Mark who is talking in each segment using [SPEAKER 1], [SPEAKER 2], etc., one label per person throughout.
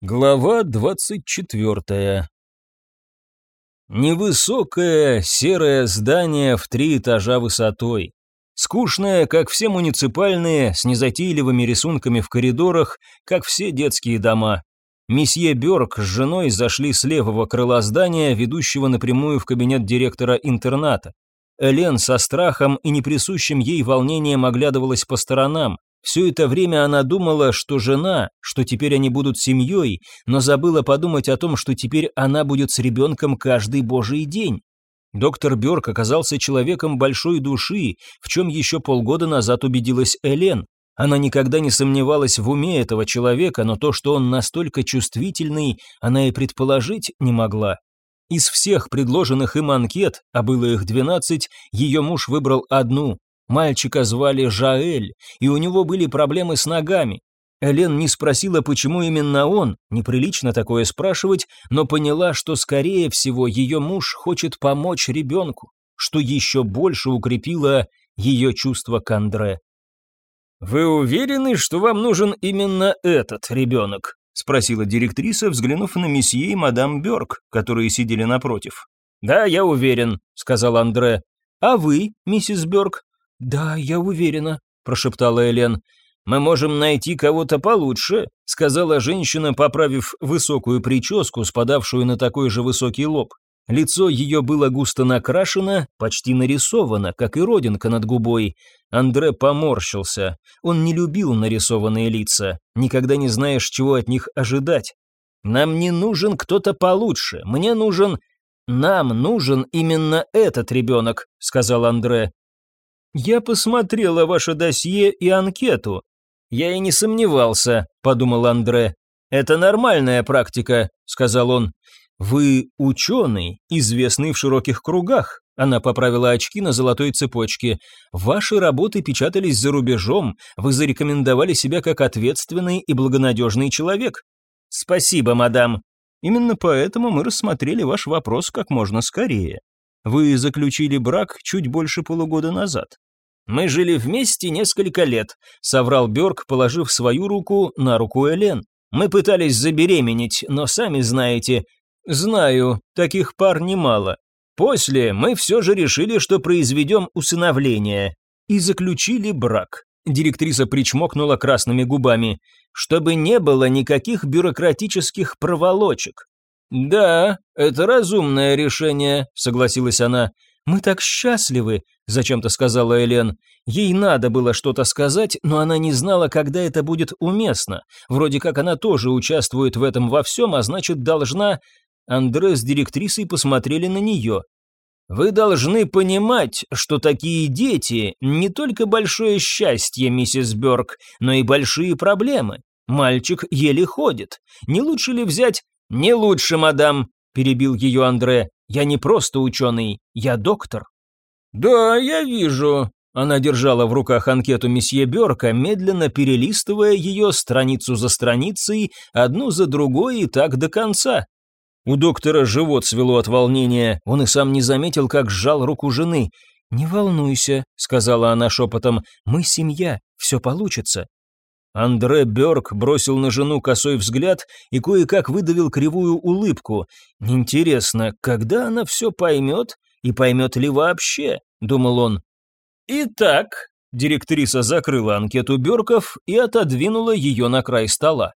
[SPEAKER 1] Глава двадцать четвертая Невысокое серое здание в три этажа высотой. Скучное, как все муниципальные, с незатейливыми рисунками в коридорах, как все детские дома. Месье Бёрк с женой зашли с левого крыла здания, ведущего напрямую в кабинет директора интерната. Элен со страхом и неприсущим ей волнением оглядывалась по сторонам. Все это время она думала, что жена, что теперь они будут семьей, но забыла подумать о том, что теперь она будет с ребенком каждый божий день. Доктор Бёрк оказался человеком большой души, в чем еще полгода назад убедилась Элен. Она никогда не сомневалась в уме этого человека, но то, что он настолько чувствительный, она и предположить не могла. Из всех предложенных им анкет, а было их 12, ее муж выбрал одну, Мальчика звали Жаэль, и у него были проблемы с ногами. Элен не спросила, почему именно он, неприлично такое спрашивать, но поняла, что, скорее всего, ее муж хочет помочь ребенку, что еще больше укрепило ее чувство к Андре. «Вы уверены, что вам нужен именно этот ребенок?» — спросила директриса, взглянув на месье и мадам Бёрк, которые сидели напротив. «Да, я уверен», — сказал Андре. «А вы, миссис Бёрк?» «Да, я уверена», – прошептала Элен. «Мы можем найти кого-то получше», – сказала женщина, поправив высокую прическу, спадавшую на такой же высокий лоб. Лицо ее было густо накрашено, почти нарисовано, как и родинка над губой. Андре поморщился. Он не любил нарисованные лица. Никогда не знаешь, чего от них ожидать. «Нам не нужен кто-то получше. Мне нужен...» «Нам нужен именно этот ребенок», — сказал Андре. «Я посмотрела ваше досье и анкету». «Я и не сомневался», — подумал Андре. «Это нормальная практика», — сказал он. «Вы ученый, известный в широких кругах», — она поправила очки на золотой цепочке. «Ваши работы печатались за рубежом, вы зарекомендовали себя как ответственный и благонадежный человек». «Спасибо, мадам». «Именно поэтому мы рассмотрели ваш вопрос как можно скорее. Вы заключили брак чуть больше полугода назад. Мы жили вместе несколько лет, соврал Бёрк, положив свою руку на руку Элен. Мы пытались забеременеть, но сами знаете. Знаю, таких пар немало. После мы все же решили, что произведем усыновление. И заключили брак. Директриса причмокнула красными губами. Чтобы не было никаких бюрократических проволочек. «Да, это разумное решение», — согласилась она. «Мы так счастливы», — зачем-то сказала Элен. Ей надо было что-то сказать, но она не знала, когда это будет уместно. Вроде как она тоже участвует в этом во всем, а значит, должна... Андре с директрисой посмотрели на нее. «Вы должны понимать, что такие дети — не только большое счастье, миссис Бёрк, но и большие проблемы. Мальчик еле ходит. Не лучше ли взять «Не лучше, мадам», – перебил ее Андре. «Я не просто ученый, я доктор». «Да, я вижу». Она держала в руках анкету месье Берка, медленно перелистывая ее страницу за страницей, одну за другой и так до конца. У доктора живот свело от волнения, он и сам не заметил, как сжал руку жены. «Не волнуйся», — сказала она шепотом, — «мы семья, все получится». Андре Бёрк бросил на жену косой взгляд и кое-как выдавил кривую улыбку. «Интересно, когда она все поймет? И поймет ли вообще?» – думал он. «Итак», – директриса закрыла анкету Бёрков и отодвинула ее на край стола.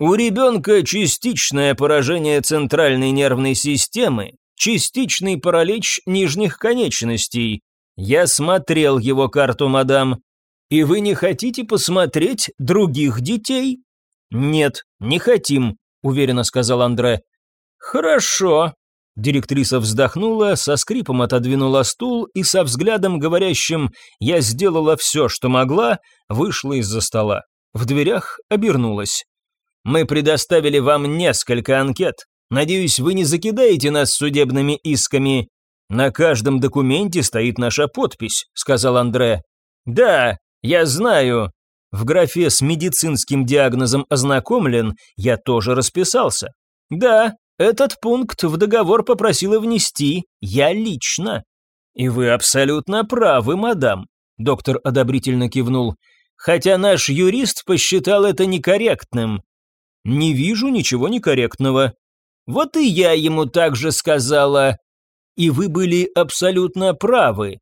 [SPEAKER 1] «У ребенка частичное поражение центральной нервной системы, частичный паралич нижних конечностей. Я смотрел его карту, мадам. «И вы не хотите посмотреть других детей?» «Нет, не хотим», — уверенно сказал Андре. «Хорошо». Директриса вздохнула, со скрипом отодвинула стул и со взглядом говорящим «я сделала все, что могла», вышла из-за стола. В дверях обернулась. «Мы предоставили вам несколько анкет. Надеюсь, вы не закидаете нас судебными исками. На каждом документе стоит наша подпись», — сказал Андре. «Да, я знаю. В графе с медицинским диагнозом ознакомлен, я тоже расписался. Да, этот пункт в договор попросила внести я лично. И вы абсолютно правы, мадам. Доктор одобрительно кивнул. Хотя наш юрист посчитал это некорректным. Не вижу ничего некорректного.
[SPEAKER 2] Вот и я ему так же сказала.
[SPEAKER 1] И вы были абсолютно правы.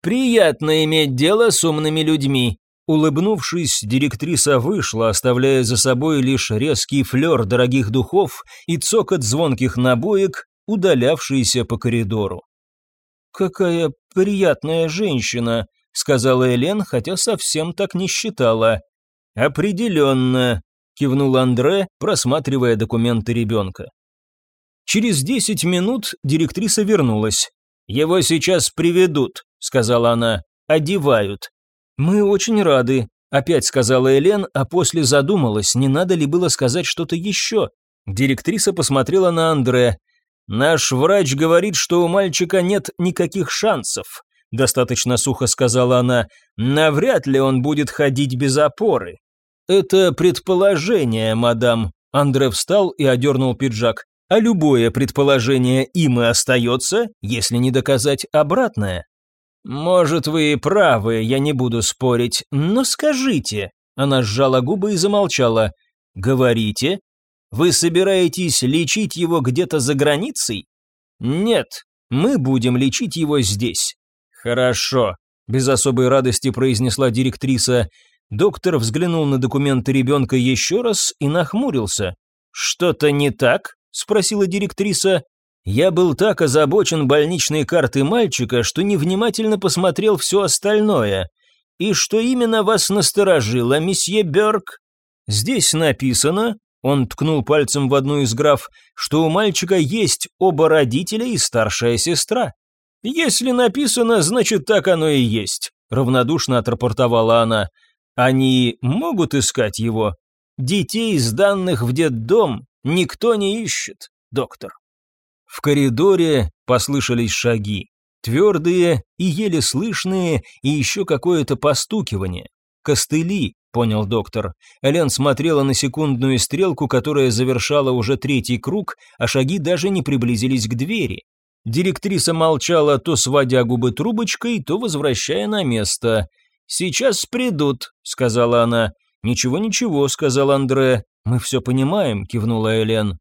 [SPEAKER 2] Приятно иметь дело с умными людьми.
[SPEAKER 1] Улыбнувшись, директриса вышла, оставляя за собой лишь резкий флер дорогих духов и цокот звонких набоек, удалявшийся по коридору. «Какая приятная женщина», — сказала Элен, хотя совсем так не считала. «Определенно», — кивнул Андре, просматривая документы ребенка. Через десять минут директриса вернулась. «Его сейчас приведут», — сказала она, — «одевают». «Мы очень рады», — опять сказала Элен, а после задумалась, не надо ли было сказать что-то еще. Директриса посмотрела на Андре. «Наш врач говорит, что у мальчика нет никаких шансов», — достаточно сухо сказала она. «Навряд ли он будет ходить без опоры». «Это предположение, мадам». Андре встал и одернул пиджак. «А любое предположение им и остается, если не доказать обратное». «Может, вы и правы, я не буду спорить, но скажите». Она сжала губы и замолчала. «Говорите? Вы собираетесь лечить его где-то за границей?» «Нет, мы будем лечить его здесь». «Хорошо», – без особой радости произнесла директриса. Доктор взглянул на документы ребенка еще раз и нахмурился. «Что-то не так?» – спросила директриса. Я был так озабочен больничной картой мальчика, что невнимательно посмотрел все остальное. И что именно вас насторожило, месье Бёрк? Здесь написано, он ткнул пальцем в одну из граф, что у мальчика есть оба родителя и старшая сестра. Если написано, значит так оно и есть, равнодушно отрапортовала она. Они могут искать его? Детей, сданных в детдом, никто не ищет, доктор. В коридоре послышались шаги. Твердые и еле слышные, и еще какое-то постукивание. «Костыли», — понял доктор. Элен смотрела на секундную стрелку, которая завершала уже третий круг, а шаги даже не приблизились к двери. Директриса молчала, то сводя губы трубочкой, то возвращая на место. «Сейчас придут», — сказала она. «Ничего-ничего», — сказал Андре. «Мы все понимаем», — кивнула Элен.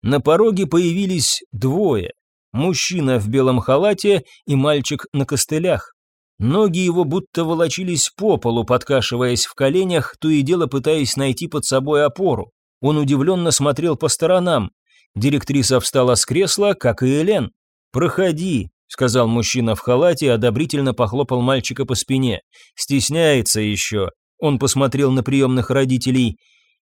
[SPEAKER 1] На пороге появились двое. Мужчина в белом халате и мальчик на костылях. Ноги его будто волочились по полу, подкашиваясь в коленях, то и дело пытаясь найти под собой опору. Он удивленно смотрел по сторонам. Директриса встала с кресла, как и Элен. «Проходи», — сказал мужчина в халате одобрительно похлопал мальчика по спине. «Стесняется еще». Он посмотрел на приемных родителей.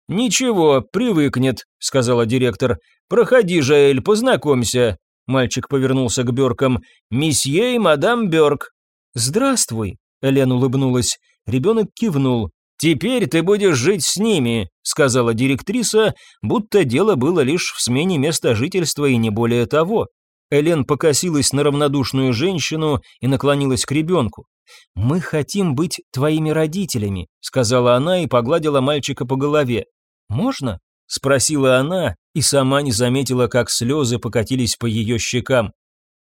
[SPEAKER 1] «Ничего, привыкнет», — сказала директор. «Проходи, Жаэль, познакомься». Мальчик повернулся к Бёркам. «Месье и мадам Бёрк». «Здравствуй», — Элен улыбнулась. Ребенок кивнул. «Теперь ты будешь жить с ними», — сказала директриса, будто дело было лишь в смене места жительства и не более того. Элен покосилась на равнодушную женщину и наклонилась к ребенку. «Мы хотим быть твоими родителями», — сказала она и погладила мальчика по голове. «Можно?» – спросила она и сама не заметила, как слезы покатились по ее щекам.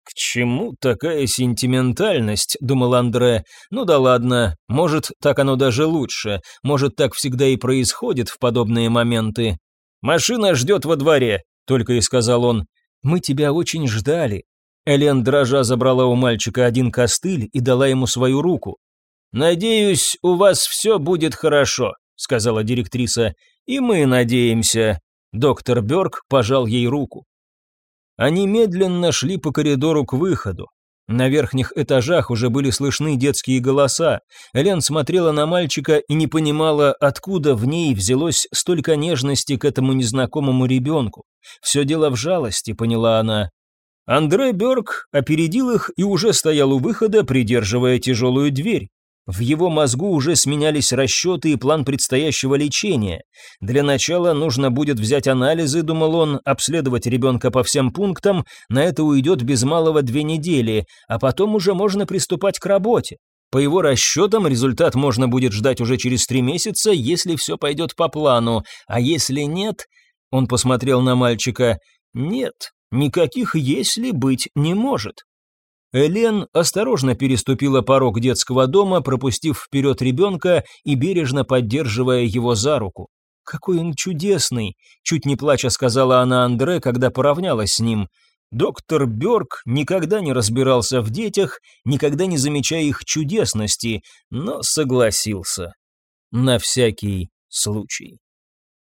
[SPEAKER 1] «К чему такая сентиментальность?» – думал Андре. «Ну да ладно, может, так оно даже лучше, может, так всегда и происходит в подобные моменты. Машина ждет во дворе», – только и сказал он. «Мы тебя очень ждали». Элен дрожа забрала у мальчика один костыль и дала ему свою руку. «Надеюсь, у вас все будет хорошо», – сказала директриса. «И мы надеемся». Доктор Бёрк пожал ей руку. Они медленно шли по коридору к выходу. На верхних этажах уже были слышны детские голоса. Элен смотрела на мальчика и не понимала, откуда в ней взялось столько нежности к этому незнакомому ребенку. Все дело в жалости, поняла она. Андре Бёрк опередил их и уже стоял у выхода, придерживая тяжелую дверь. В его мозгу уже сменялись расчеты и план предстоящего лечения. Для начала нужно будет взять анализы, думал он, обследовать ребенка по всем пунктам, на это уйдет без малого две недели, а потом уже можно приступать к работе. По его расчетам, результат можно будет ждать уже через три месяца, если все пойдет по плану, а если нет... Он посмотрел на мальчика. Нет, никаких «если» быть не может. Элен осторожно переступила порог детского дома, пропустив вперед ребенка и бережно поддерживая его за руку. какой он чудесный!» Чуть не плача сказала она Андре, когда поравнялась с ним. Доктор Бёрк никогда не разбирался в детях, никогда не замечая их чудесности, но согласился. На всякий случай.